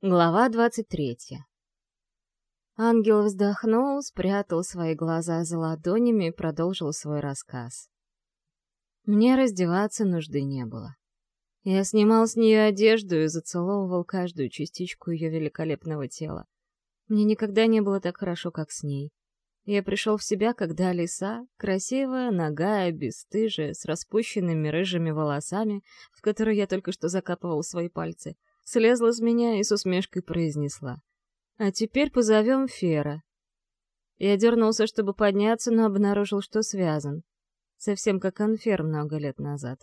Глава двадцать третья. Ангел вздохнул, спрятал свои глаза за ладонями и продолжил свой рассказ. Мне раздеваться нужды не было. Я снимал с нее одежду и зацеловывал каждую частичку ее великолепного тела. Мне никогда не было так хорошо, как с ней. Я пришел в себя, когда лиса, красивая, нагая, бесстыжая, с распущенными рыжими волосами, в которые я только что закапывал свои пальцы — слезла с меня и с усмешкой произнесла. «А теперь позовем Фера». Я дернулся, чтобы подняться, но обнаружил, что связан. Совсем как Анфер много лет назад.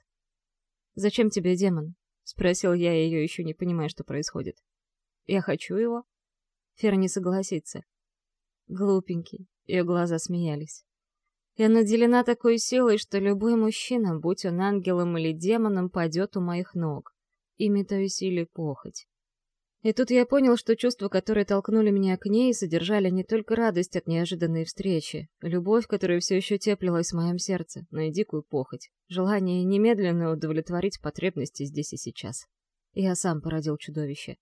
«Зачем тебе демон?» — спросил я ее, еще не понимая, что происходит. «Я хочу его». Фер не согласится. Глупенький. Ее глаза смеялись. Я наделена такой силой, что любой мужчина, будь он ангелом или демоном, падет у моих ног ими то силе похоть. И тут я понял, что чувства, которые толкнули меня к ней, содержали не только радость от неожиданной встречи, любовь, которая все еще теплилась в моем сердце, но и дикую похоть, желание немедленно удовлетворить потребности здесь и сейчас. Я сам породил чудовище.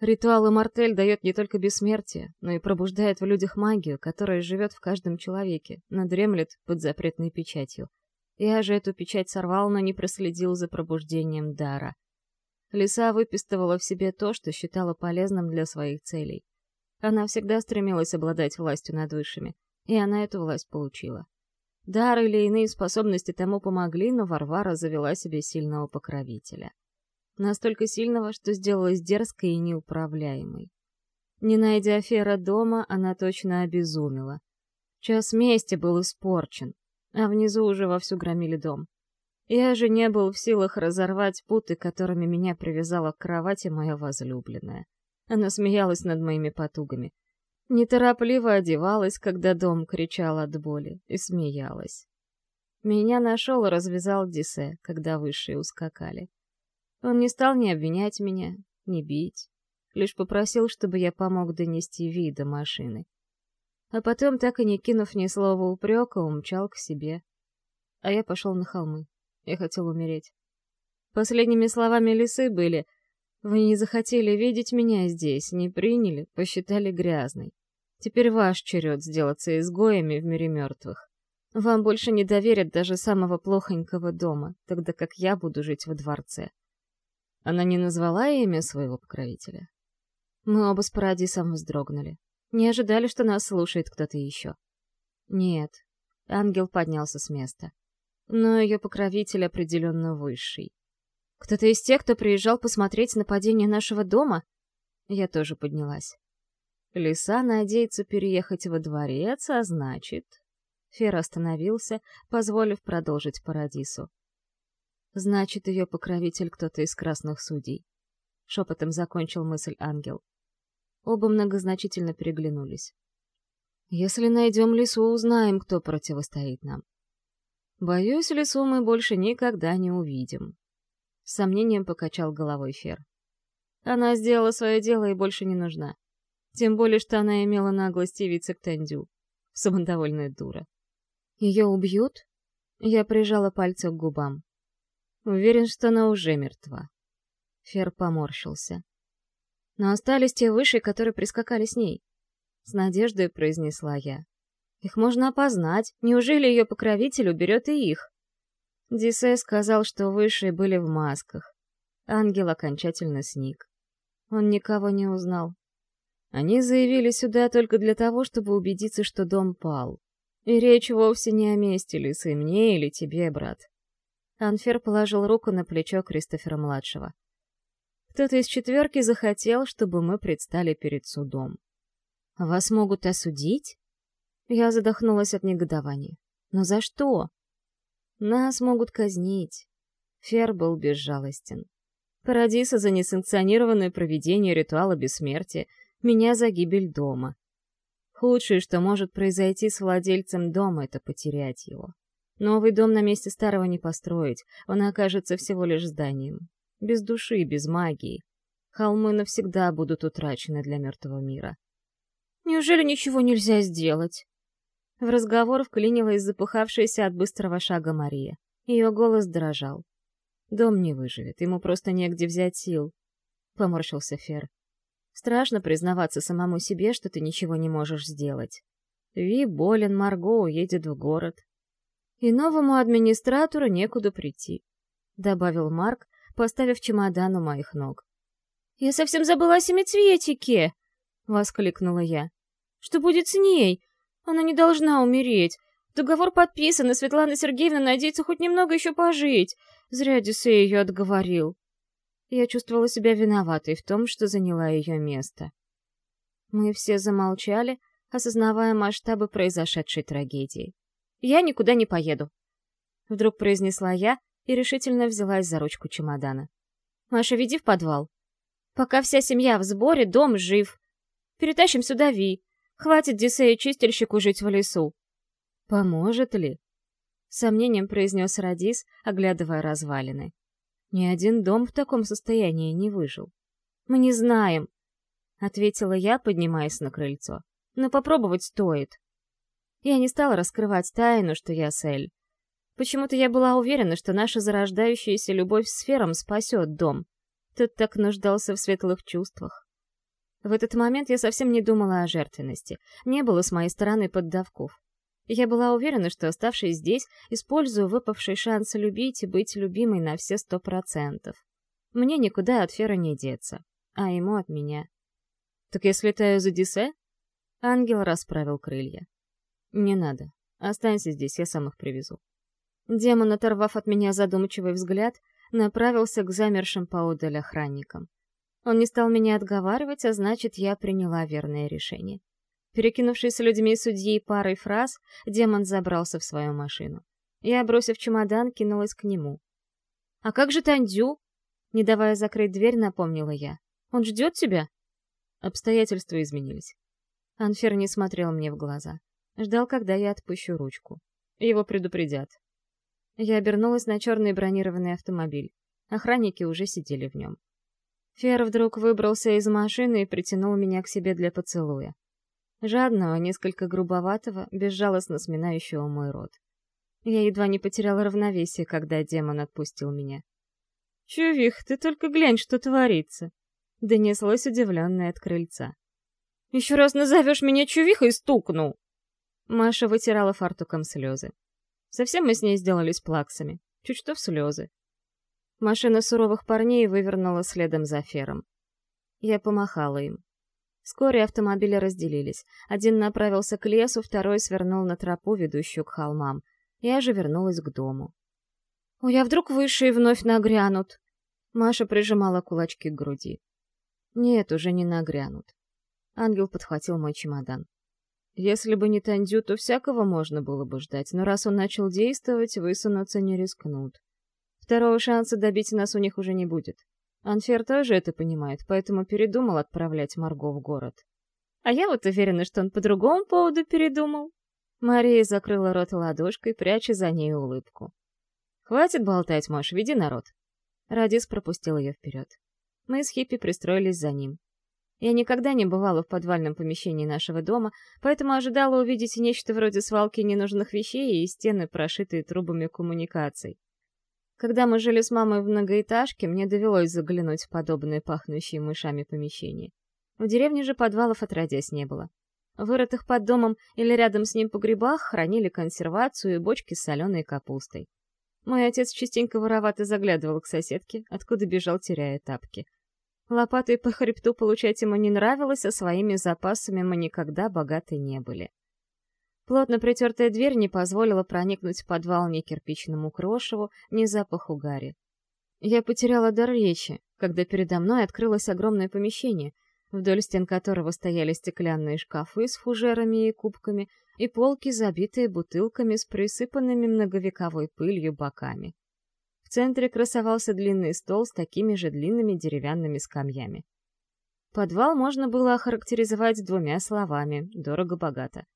Ритуал Мартель дает не только бессмертие, но и пробуждает в людях магию, которая живет в каждом человеке, но дремлет под запретной печатью. Я же эту печать сорвал, но не проследил за пробуждением дара. Лиса выпистывала в себе то, что считала полезным для своих целей. Она всегда стремилась обладать властью над высшими, и она эту власть получила. Дар или иные способности тому помогли, но Варвара завела себе сильного покровителя. Настолько сильного, что сделалась дерзкой и неуправляемой. Не найдя Фера дома, она точно обезумела. Час мести был испорчен, а внизу уже вовсю громили дом. Я же не был в силах разорвать путы, которыми меня привязала к кровати моя возлюбленная. Она смеялась над моими потугами. Неторопливо одевалась, когда дом кричал от боли, и смеялась. Меня нашел и развязал Дисе, когда высшие ускакали. Он не стал ни обвинять меня, ни бить, лишь попросил, чтобы я помог донести Ви до машины. А потом, так и не кинув ни слова упрека, умчал к себе. А я пошел на холмы. Я хотел умереть. Последними словами лисы были «Вы не захотели видеть меня здесь, не приняли, посчитали грязной. Теперь ваш черед сделаться изгоями в мире мертвых. Вам больше не доверят даже самого плохонького дома, тогда как я буду жить во дворце». Она не назвала имя своего покровителя. Мы оба с Парадисом вздрогнули. Не ожидали, что нас слушает кто-то еще. Нет. Ангел поднялся с места но ее покровитель определенно высший. Кто-то из тех, кто приезжал посмотреть нападение нашего дома? Я тоже поднялась. Лиса надеется переехать во дворец, а значит... Фер остановился, позволив продолжить Парадису. Значит, ее покровитель кто-то из красных судей. Шепотом закончил мысль ангел. Оба многозначительно переглянулись. Если найдем лису, узнаем, кто противостоит нам. Боюсь, лесу мы больше никогда не увидим. С сомнением покачал головой Фер. Она сделала свое дело и больше не нужна. Тем более, что она имела наглость явиться к Тандю. Самодовольная дура. Ее убьют? Я прижала пальцы к губам. Уверен, что она уже мертва. Фер поморщился. Но остались те высшие, которые прискакали с ней. С надеждой произнесла я. Их можно опознать. Неужели ее покровитель уберет и их? Дисе сказал, что высшие были в масках. Ангел окончательно сник. Он никого не узнал. Они заявили сюда только для того, чтобы убедиться, что дом пал. И речь вовсе не о месте лисы, мне или тебе, брат. Анфер положил руку на плечо Кристофера-младшего. Кто-то из четверки захотел, чтобы мы предстали перед судом. «Вас могут осудить?» Я задохнулась от негодования. Но за что? Нас могут казнить. Фер был безжалостен. Парадиса за несанкционированное проведение ритуала бессмертия, меня за гибель дома. Худшее, что может произойти с владельцем дома, это потерять его. Новый дом на месте старого не построить, он окажется всего лишь зданием. Без души, без магии. Холмы навсегда будут утрачены для мертвого мира. Неужели ничего нельзя сделать? В разговор вклинилась запыхавшаяся от быстрого шага Мария. Ее голос дрожал. «Дом не выживет, ему просто негде взять сил», — поморщился Фер. Страшно признаваться самому себе, что ты ничего не можешь сделать. Ви болен, Марго уедет в город. И новому администратору некуда прийти, — добавил Марк, поставив чемодан у моих ног. «Я совсем забыла о семицветике!» — воскликнула я. «Что будет с ней? Она не должна умереть. Договор подписан, и Светлана Сергеевна надеется хоть немного еще пожить. Зря Дюсей ее отговорил». Я чувствовала себя виноватой в том, что заняла ее место. Мы все замолчали, осознавая масштабы произошедшей трагедии. «Я никуда не поеду», — вдруг произнесла я и решительно взялась за ручку чемодана. «Маша, веди в подвал. Пока вся семья в сборе, дом жив. Перетащим сюда Ви. Хватит Дисею чистильщику жить в лесу». «Поможет ли?» — сомнением произнес Радис, оглядывая развалины. Ни один дом в таком состоянии не выжил. «Мы не знаем», — ответила я, поднимаясь на крыльцо. «Но попробовать стоит». Я не стала раскрывать тайну, что я Сель. Почему-то я была уверена, что наша зарождающаяся любовь с сфером спасет дом. Тот так нуждался в светлых чувствах. В этот момент я совсем не думала о жертвенности. Не было с моей стороны поддавков. Я была уверена, что, оставшись здесь, использую выпавший шанс любить и быть любимой на все сто процентов. Мне никуда от Фера не деться, а ему от меня. «Так я слетаю за Дисе?» Ангел расправил крылья. «Не надо. Останься здесь, я сам их привезу». Демон, оторвав от меня задумчивый взгляд, направился к замершим поодаль охранникам. Он не стал меня отговаривать, а значит, я приняла верное решение. Перекинувшись с людьми судьи парой фраз, демон забрался в свою машину. Я, бросив чемодан, кинулась к нему. «А как же Тандю?» Не давая закрыть дверь, напомнила я. «Он ждет тебя?» Обстоятельства изменились. Анфер не смотрел мне в глаза. Ждал, когда я отпущу ручку. Его предупредят. Я обернулась на черный бронированный автомобиль. Охранники уже сидели в нем. Фер вдруг выбрался из машины и притянул меня к себе для поцелуя жадного, несколько грубоватого, безжалостно сминающего мой рот. Я едва не потеряла равновесие, когда демон отпустил меня. «Чувих, ты только глянь, что творится!» — донеслось удивленное от крыльца. «Еще раз назовешь меня чувихой, стукну!» Маша вытирала фартуком слезы. Совсем мы с ней сделались плаксами. Чуть что в слезы. Машина суровых парней вывернула следом за фером. Я помахала им. Вскоре автомобили разделились. Один направился к лесу, второй свернул на тропу, ведущую к холмам. Я же вернулась к дому. «Ой, а вдруг высшие вновь нагрянут?» Маша прижимала кулачки к груди. «Нет, уже не нагрянут». Ангел подхватил мой чемодан. Если бы не Тандю, то всякого можно было бы ждать, но раз он начал действовать, высунуться не рискнут. Второго шанса добить нас у них уже не будет. Анфер тоже это понимает, поэтому передумал отправлять Марго в город. А я вот уверена, что он по другому поводу передумал. Мария закрыла рот ладошкой, пряча за ней улыбку. «Хватит болтать, Маш, веди народ». Радис пропустил ее вперед. Мы с Хиппи пристроились за ним. Я никогда не бывала в подвальном помещении нашего дома, поэтому ожидала увидеть нечто вроде свалки ненужных вещей и стены, прошитые трубами коммуникаций. Когда мы жили с мамой в многоэтажке, мне довелось заглянуть в подобные пахнущие мышами помещения. В деревне же подвалов отродясь не было. Вырытых под домом или рядом с ним погребах хранили консервацию и бочки с соленой капустой. Мой отец частенько воровато заглядывал к соседке, откуда бежал, теряя тапки. Лопатой по хребту получать ему не нравилось, а своими запасами мы никогда богаты не были. Плотно притертая дверь не позволила проникнуть в подвал ни кирпичному крошеву, ни запаху гари. Я потеряла дар речи, когда передо мной открылось огромное помещение, вдоль стен которого стояли стеклянные шкафы с фужерами и кубками и полки, забитые бутылками с присыпанными многовековой пылью боками. В центре красовался длинный стол с такими же длинными деревянными скамьями. Подвал можно было охарактеризовать двумя словами — дорого-богато.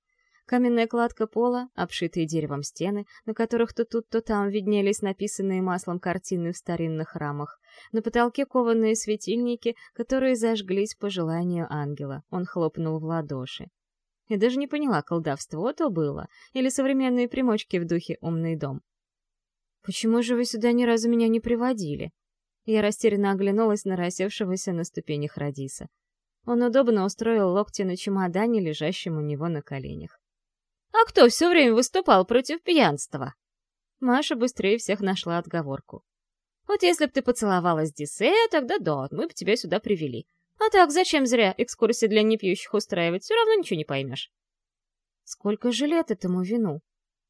Каменная кладка пола, обшитые деревом стены, на которых то тут, то там виднелись написанные маслом картины в старинных рамах. На потолке кованые светильники, которые зажглись по желанию ангела. Он хлопнул в ладоши. Я даже не поняла, колдовство то было, или современные примочки в духе «умный дом». «Почему же вы сюда ни разу меня не приводили?» Я растерянно оглянулась на рассевшегося на ступенях Радиса. Он удобно устроил локти на чемодане, лежащем у него на коленях. «А кто все время выступал против пьянства?» Маша быстрее всех нашла отговорку. «Вот если б ты поцеловалась Дисе, тогда да, мы бы тебя сюда привели. А так, зачем зря экскурсии для непьющих устраивать? Все равно ничего не поймешь». Сколько же лет этому вину?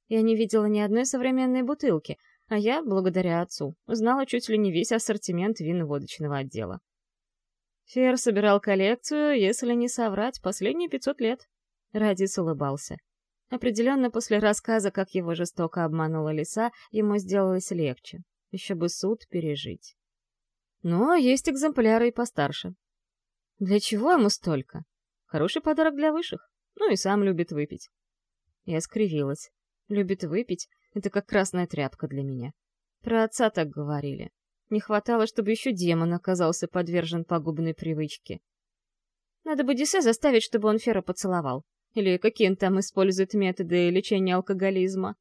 Я не видела ни одной современной бутылки, а я, благодаря отцу, знала чуть ли не весь ассортимент винно-водочного отдела. Фер собирал коллекцию, если не соврать, последние 500 лет. Радис улыбался. Определенно, после рассказа, как его жестоко обманула лиса, ему сделалось легче. Еще бы суд пережить. Но есть экземпляры и постарше. Для чего ему столько? Хороший подарок для высших. Ну и сам любит выпить. Я скривилась. Любит выпить — это как красная тряпка для меня. Про отца так говорили. Не хватало, чтобы еще демон оказался подвержен пагубной привычке. Надо бы Дисе заставить, чтобы он Фера поцеловал. Или какие там использует методы лечения алкоголизма.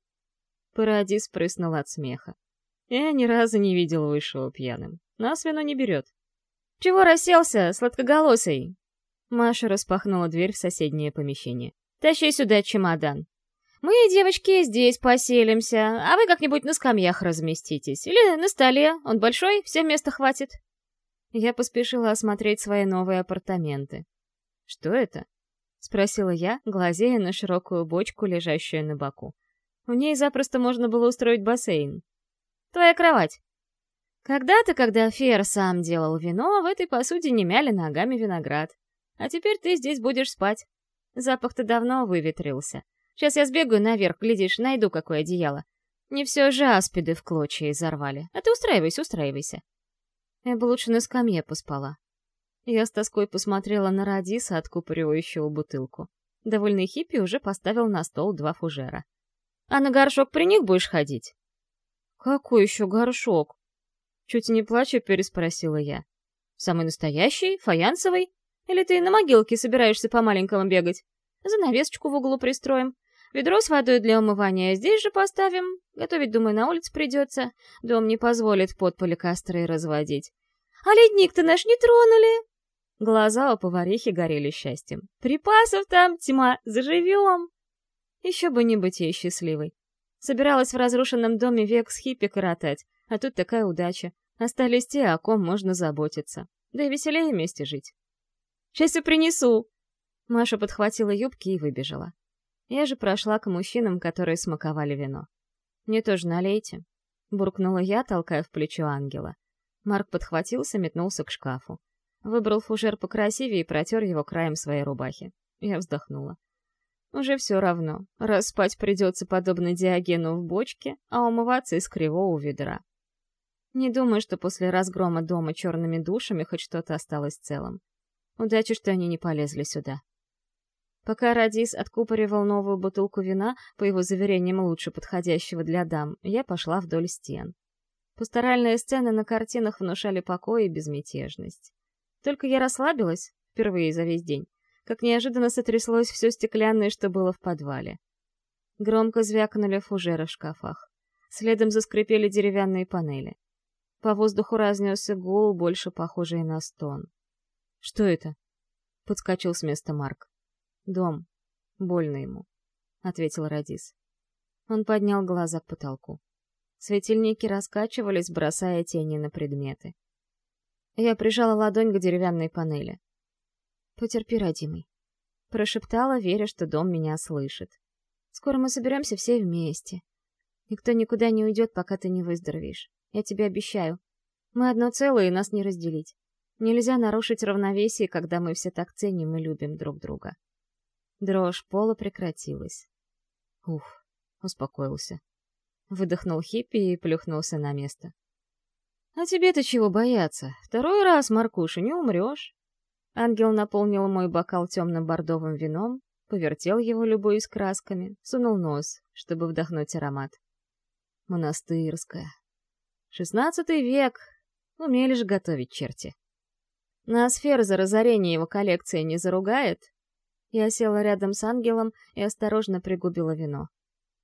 Парадис прыснул от смеха. Я ни разу не видел высшего пьяным. Нас вино не берет. «Чего расселся, сладкоголосый?» Маша распахнула дверь в соседнее помещение. «Тащи сюда чемодан. Мы, девочки, здесь поселимся, а вы как-нибудь на скамьях разместитесь. Или на столе, он большой, всем места хватит». Я поспешила осмотреть свои новые апартаменты. «Что это?» — спросила я, глазея на широкую бочку, лежащую на боку. В ней запросто можно было устроить бассейн. «Твоя кровать». Когда-то, когда Фер сам делал вино, в этой посуде не мяли ногами виноград. А теперь ты здесь будешь спать. Запах-то давно выветрился. Сейчас я сбегаю наверх, глядишь, найду какое одеяло. Не все же аспиды в клочья изорвали. А ты устраивайся, устраивайся. Я бы лучше на скамье поспала. Я с тоской посмотрела на Радиса, откупоривающего бутылку. Довольный хиппи уже поставил на стол два фужера. «А на горшок при них будешь ходить?» «Какой еще горшок?» Чуть не плача, переспросила я. «Самый настоящий? Фаянсовый? Или ты на могилке собираешься по-маленькому бегать? Занавесочку в углу пристроим. Ведро с водой для умывания здесь же поставим. Готовить, думаю, на улице придется. Дом не позволит под поликастрой разводить. А ледник-то наш не тронули. Глаза у поварихи горели счастьем. Припасов там тьма, заживем. Еще бы не быть ей счастливой. Собиралась в разрушенном доме век с хиппи коротать, а тут такая удача. Остались те, о ком можно заботиться. Да и веселее вместе жить. «Сейчас я принесу!» Маша подхватила юбки и выбежала. Я же прошла к мужчинам, которые смаковали вино. «Мне тоже налейте», — буркнула я, толкая в плечо ангела. Марк подхватился, метнулся к шкафу. Выбрал фужер покрасивее и протер его краем своей рубахи. Я вздохнула. Уже все равно, раз спать придется подобно Диогену в бочке, а умываться из кривого ведра. Не думаю, что после разгрома дома черными душами хоть что-то осталось целым. Удачи, что они не полезли сюда. Пока Радис откупоривал новую бутылку вина, по его заверениям лучше подходящего для дам, я пошла вдоль стен. Пасторальные сцены на картинах внушали покой и безмятежность. Только я расслабилась, впервые за весь день, как неожиданно сотряслось все стеклянное, что было в подвале. Громко звякнули фужеры в шкафах. Следом заскрипели деревянные панели. По воздуху разнесся гул, больше похожий на стон. «Что это?» — подскочил с места Марк. «Дом. Больно ему», — ответил Радис. Он поднял глаза к потолку. Светильники раскачивались, бросая тени на предметы. Я прижала ладонь к деревянной панели. «Потерпи, родимый», — прошептала, веря, что дом меня слышит. «Скоро мы соберемся все вместе. Никто никуда не уйдет, пока ты не выздоровеешь. Я тебе обещаю. Мы одно целое, и нас не разделить. Нельзя нарушить равновесие, когда мы все так ценим и любим друг друга. Дрожь пола прекратилась. Уф, успокоился. Выдохнул хиппи и плюхнулся на место. «А тебе-то чего бояться? Второй раз, Маркуша, не умрешь!» Ангел наполнил мой бокал темно-бордовым вином, повертел его любуясь красками, сунул нос, чтобы вдохнуть аромат. Монастырская. Шестнадцатый век. Умели же готовить черти. На сфер за разорение его коллекции не заругает? Я села рядом с ангелом и осторожно пригубила вино.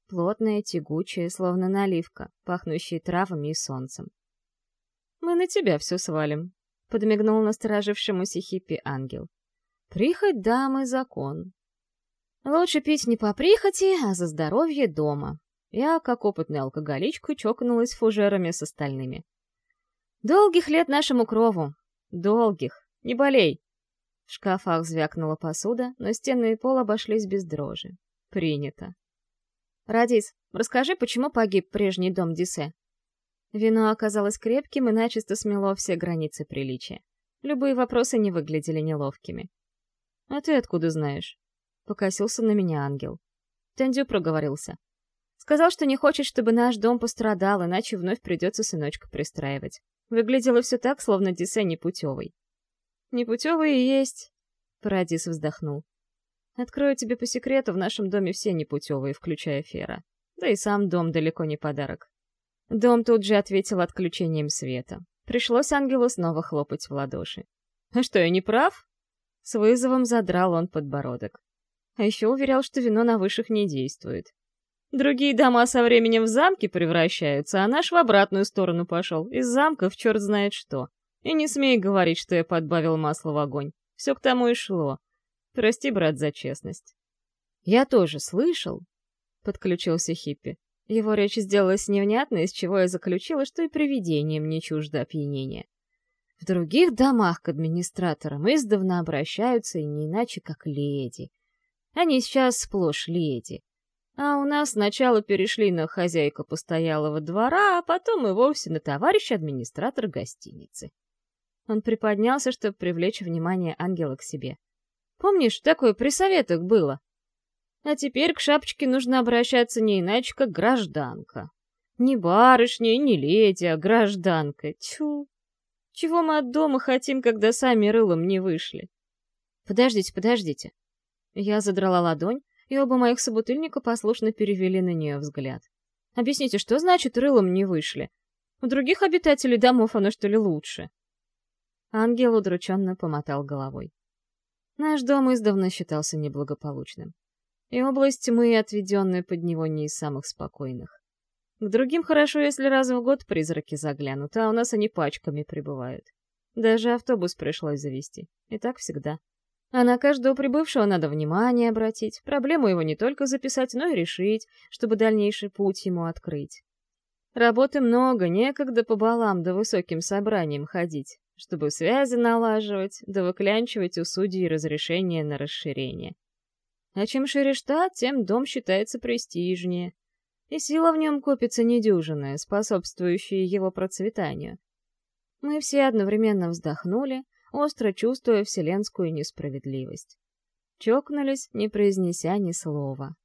Плотное, тягучее, словно наливка, пахнущее травами и солнцем. «Мы на тебя все свалим», — подмигнул насторожившемуся хиппи ангел. Прихоть дамы — закон. Лучше пить не по прихоти, а за здоровье дома. Я, как опытная алкоголичка, чокнулась фужерами с остальными. Долгих лет нашему крову. Долгих. Не болей. В шкафах звякнула посуда, но стены и пол обошлись без дрожи. Принято. «Радис, расскажи, почему погиб прежний дом Дисе?» Вино оказалось крепким и начисто смело все границы приличия. Любые вопросы не выглядели неловкими. «А ты откуда знаешь?» — покосился на меня ангел. Тендю проговорился. Сказал, что не хочет, чтобы наш дом пострадал, иначе вновь придется сыночка пристраивать. Выглядело все так, словно Дисе непутевый. «Непутевый и есть», — Парадис вздохнул. «Открою тебе по секрету, в нашем доме все непутевые, включая Фера. Да и сам дом далеко не подарок». Дом тут же ответил отключением света. Пришлось ангелу снова хлопать в ладоши. «А что, я не прав?» С вызовом задрал он подбородок. А еще уверял, что вино на высших не действует. Другие дома со временем в замки превращаются, а наш в обратную сторону пошел. Из замка в черт знает что. И не смей говорить, что я подбавил масло в огонь. Все к тому и шло. Прости, брат, за честность. Я тоже слышал, — подключился Хиппи. Его речь сделалась невнятной, из чего я заключила, что и привидением не чуждо опьянения. В других домах к администраторам издавна обращаются и не иначе, как леди. Они сейчас сплошь леди. А у нас сначала перешли на хозяйку постоялого двора, а потом и вовсе на товарища администратор гостиницы. Он приподнялся, чтобы привлечь внимание ангела к себе. Помнишь, такое при советах было? А теперь к шапочке нужно обращаться не иначе, как гражданка. Не барышня не леди, а гражданка. Тьфу! Чего мы от дома хотим, когда сами рылом не вышли? Подождите, подождите. Я задрала ладонь, и оба моих собутыльника послушно перевели на нее взгляд. Объясните, что значит рылом не вышли? У других обитателей домов оно что ли лучше? Ангел удрученно помотал головой. Наш дом издавна считался неблагополучным. И область тьмы, отведенная под него, не из самых спокойных. К другим хорошо, если раз в год призраки заглянут, а у нас они пачками прибывают. Даже автобус пришлось завести. И так всегда. А на каждого прибывшего надо внимание обратить, проблему его не только записать, но и решить, чтобы дальнейший путь ему открыть. Работы много, некогда по балам да высоким собраниям ходить, чтобы связи налаживать, да выклянчивать у судей разрешение на расширение. А чем шире штат, тем дом считается престижнее и сила в нем копится недюжинная, способствующая его процветанию. Мы все одновременно вздохнули, остро чувствуя вселенскую несправедливость. Чокнулись, не произнеся ни слова.